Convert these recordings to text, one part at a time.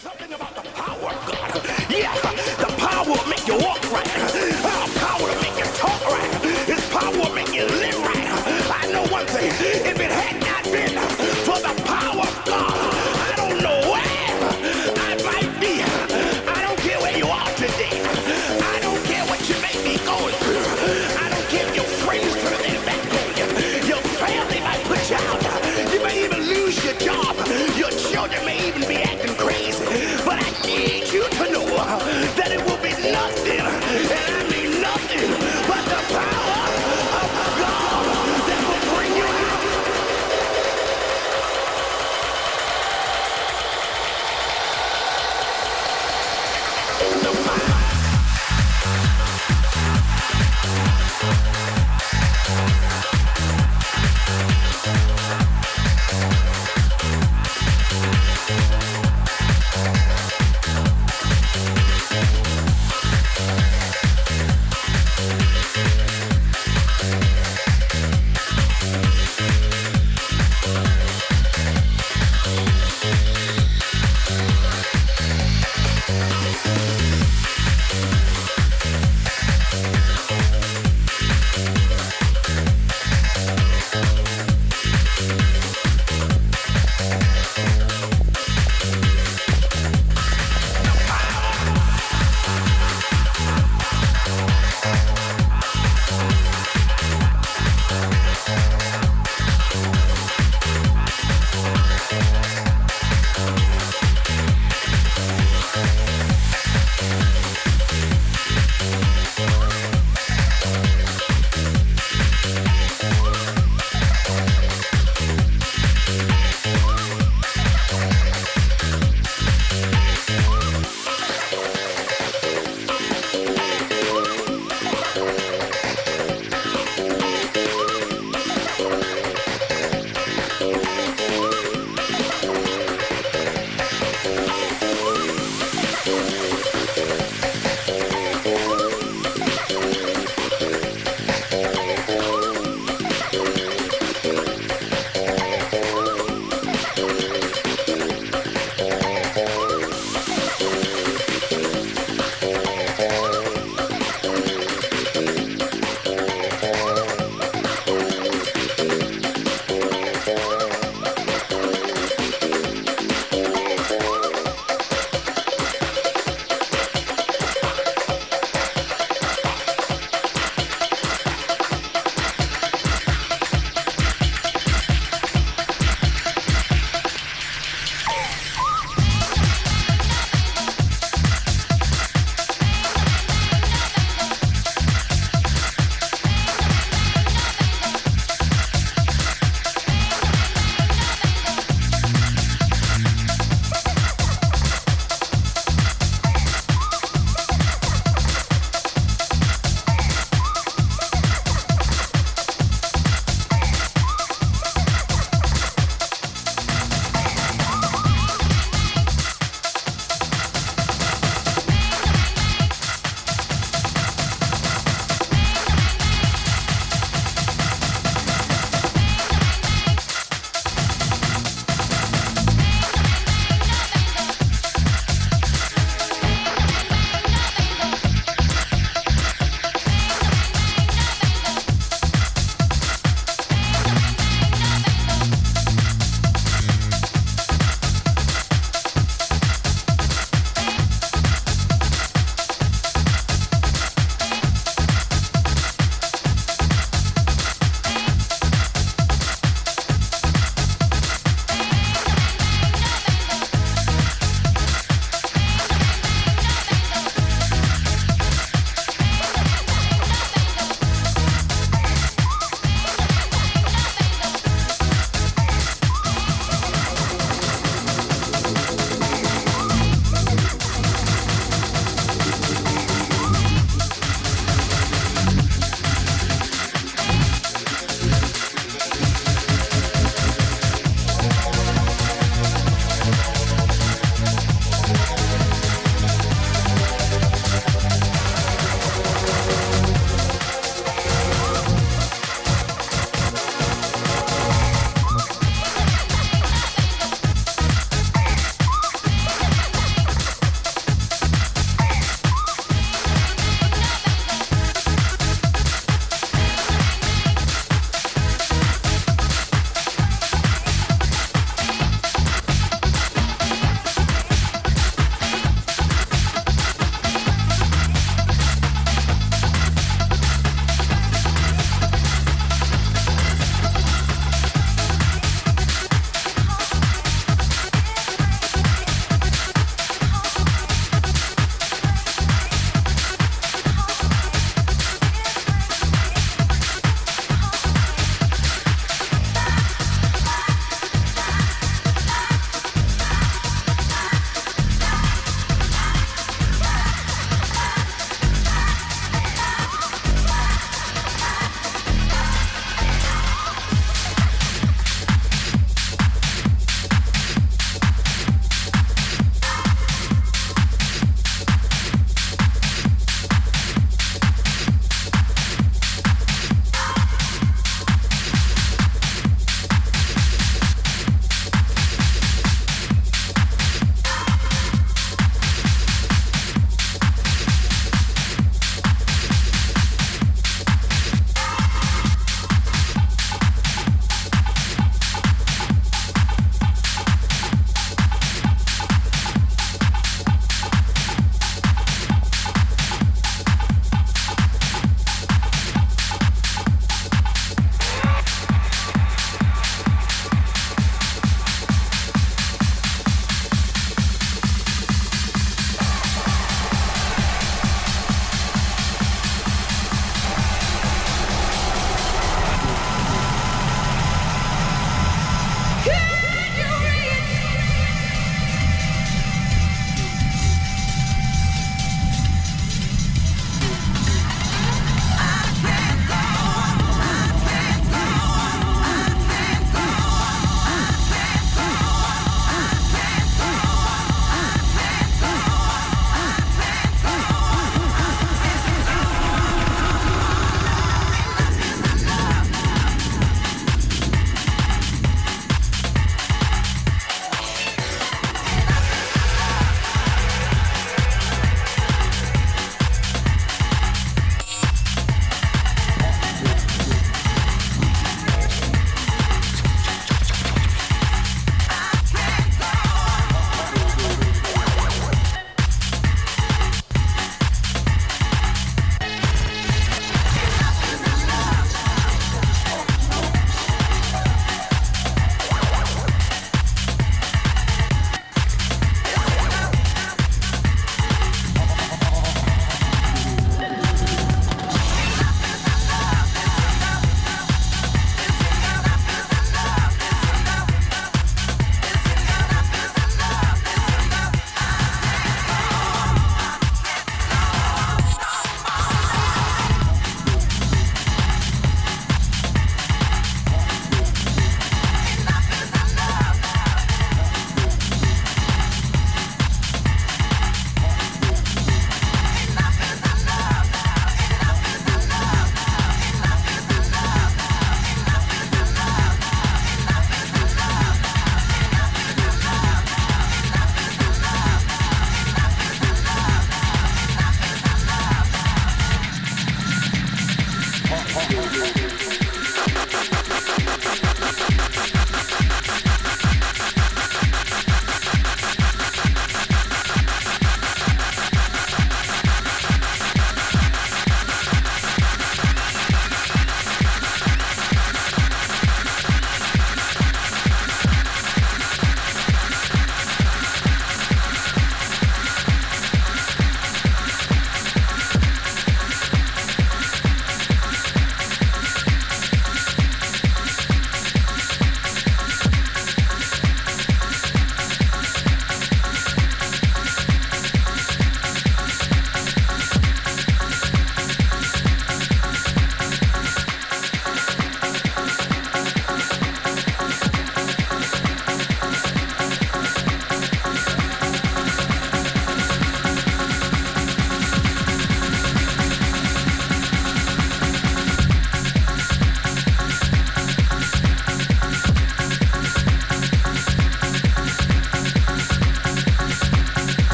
Something about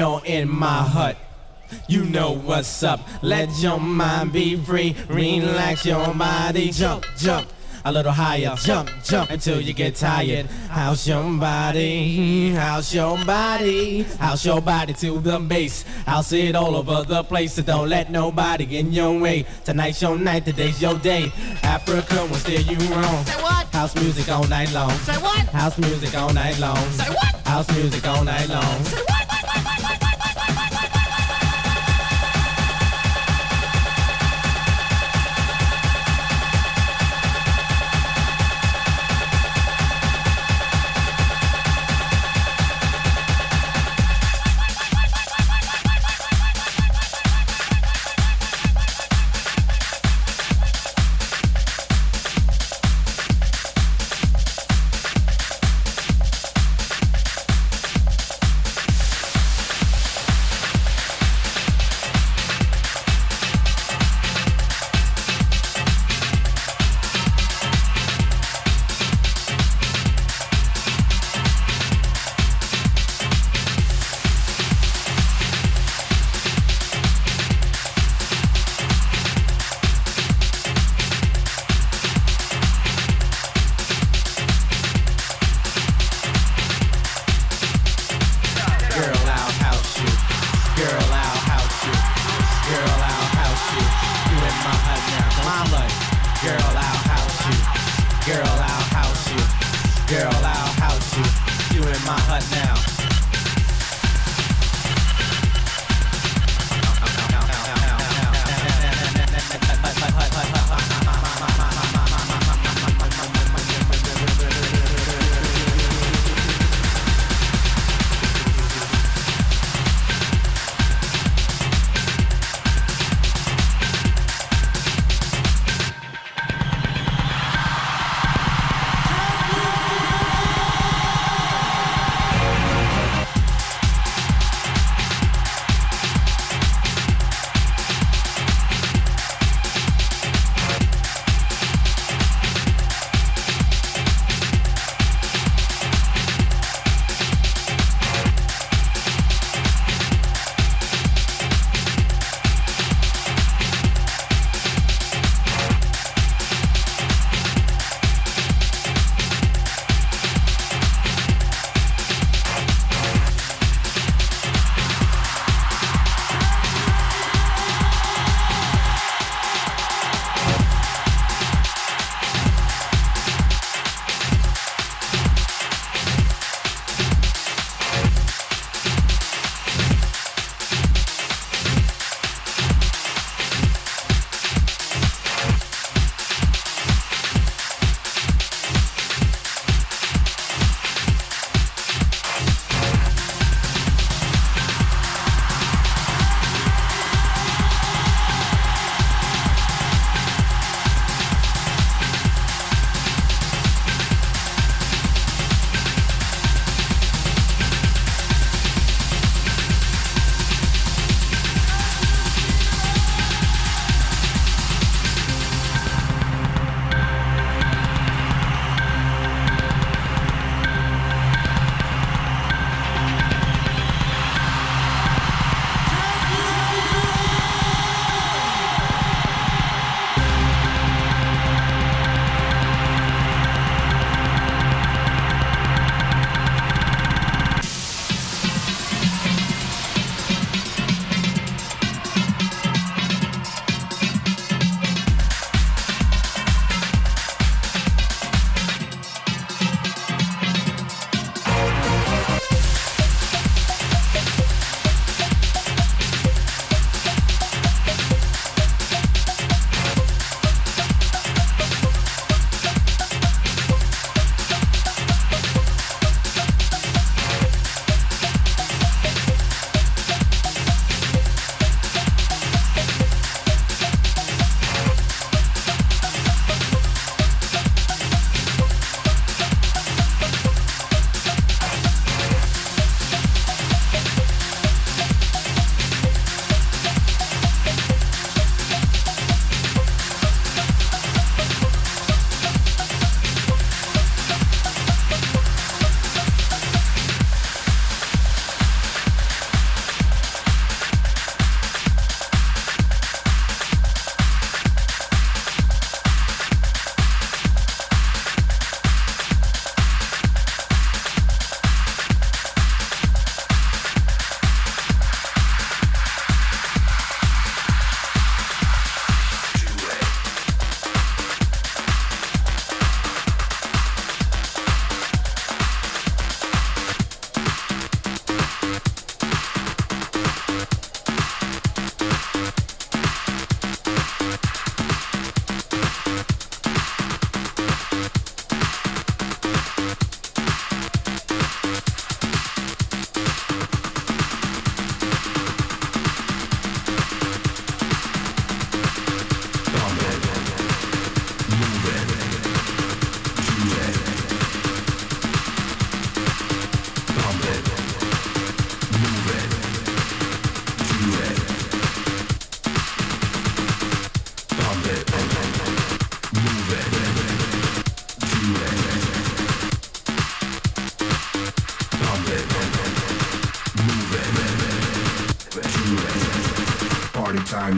you're in my hut. You know what's up. Let your mind be free. Relax your body. Jump, jump. A little higher. Jump, jump until you get tired. House your body. House your body. House your body to the bass. House it all over the place. So don't let nobody get in your way. Tonight's your night. Today's your day. Africa will steer you wrong. Say what? House music all night long. Say what? House music all night long. Say what? House music all night long. Say? What?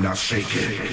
Party time,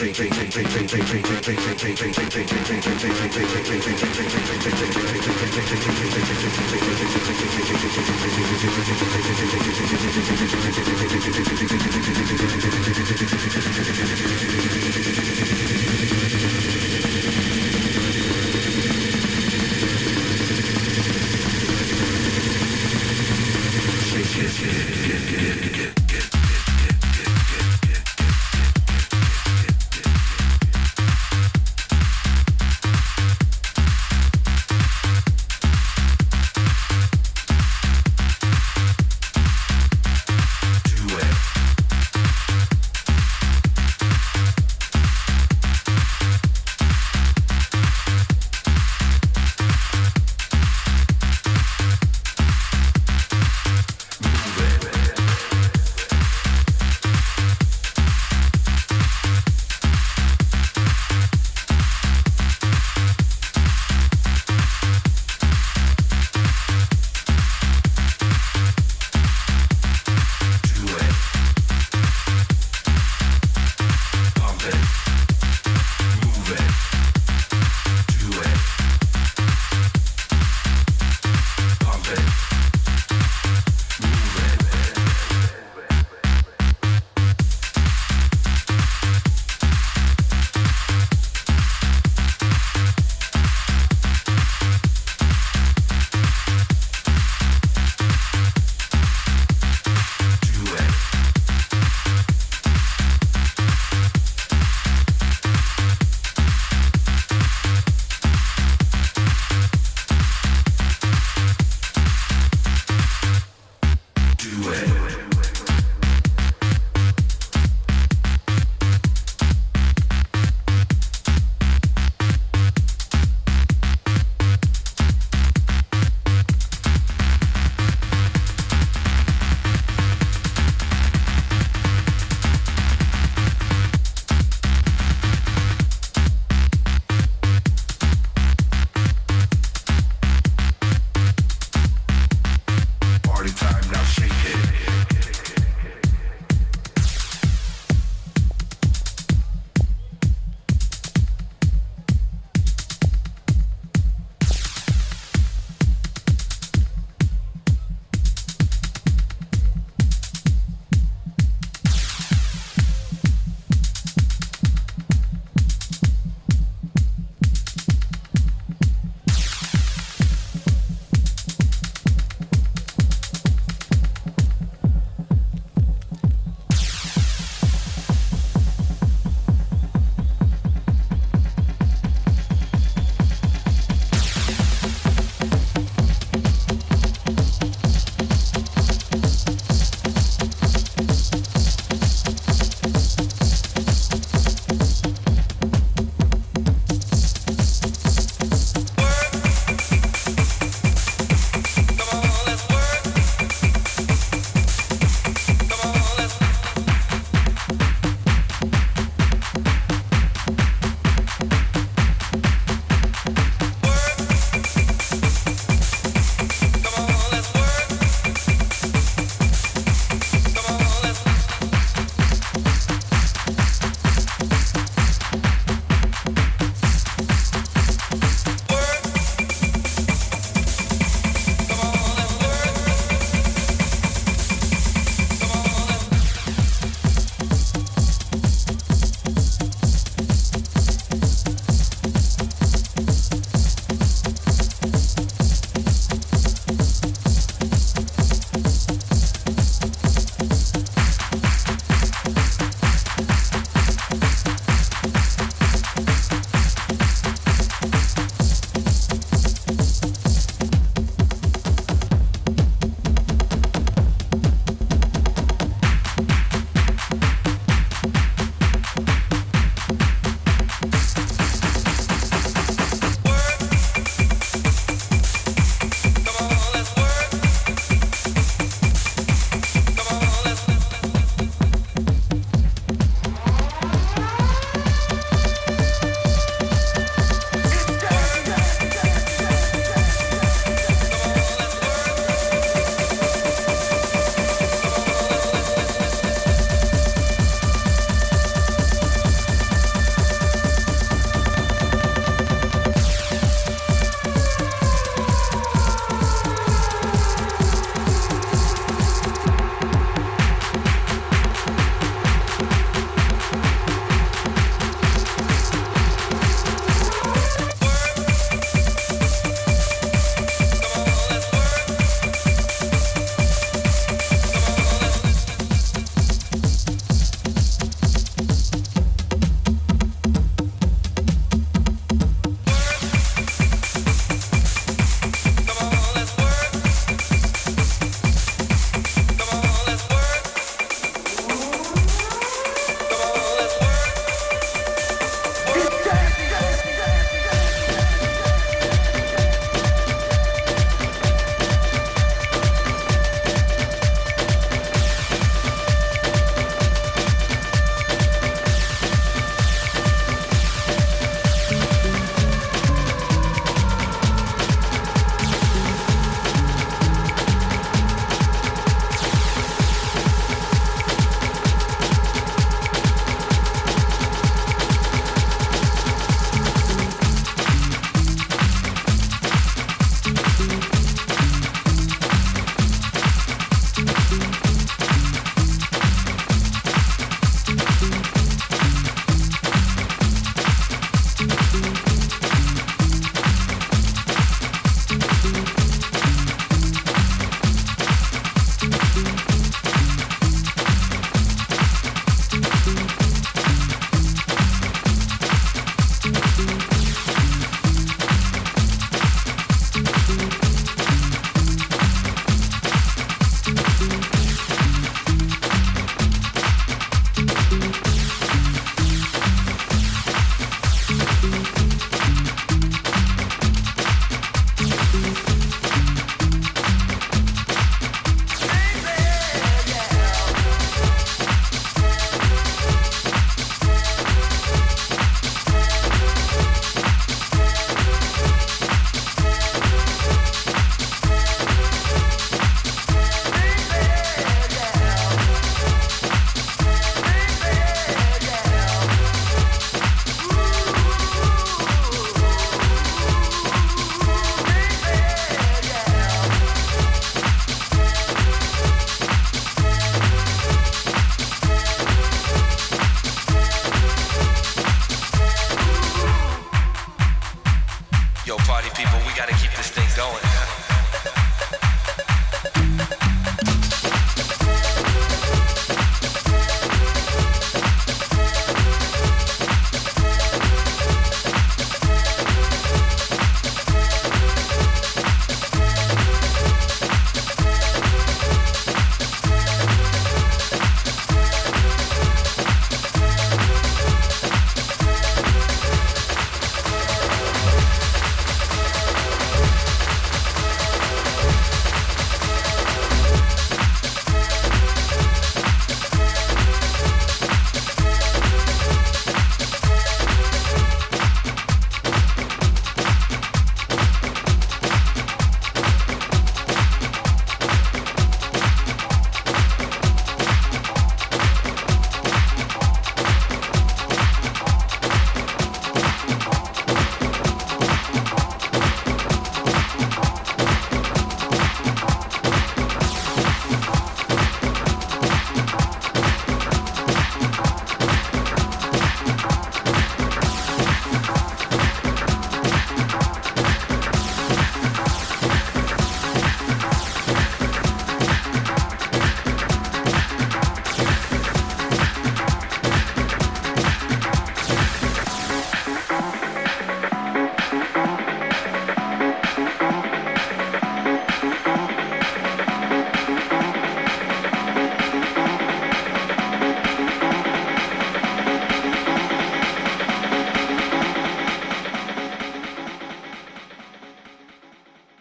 now shake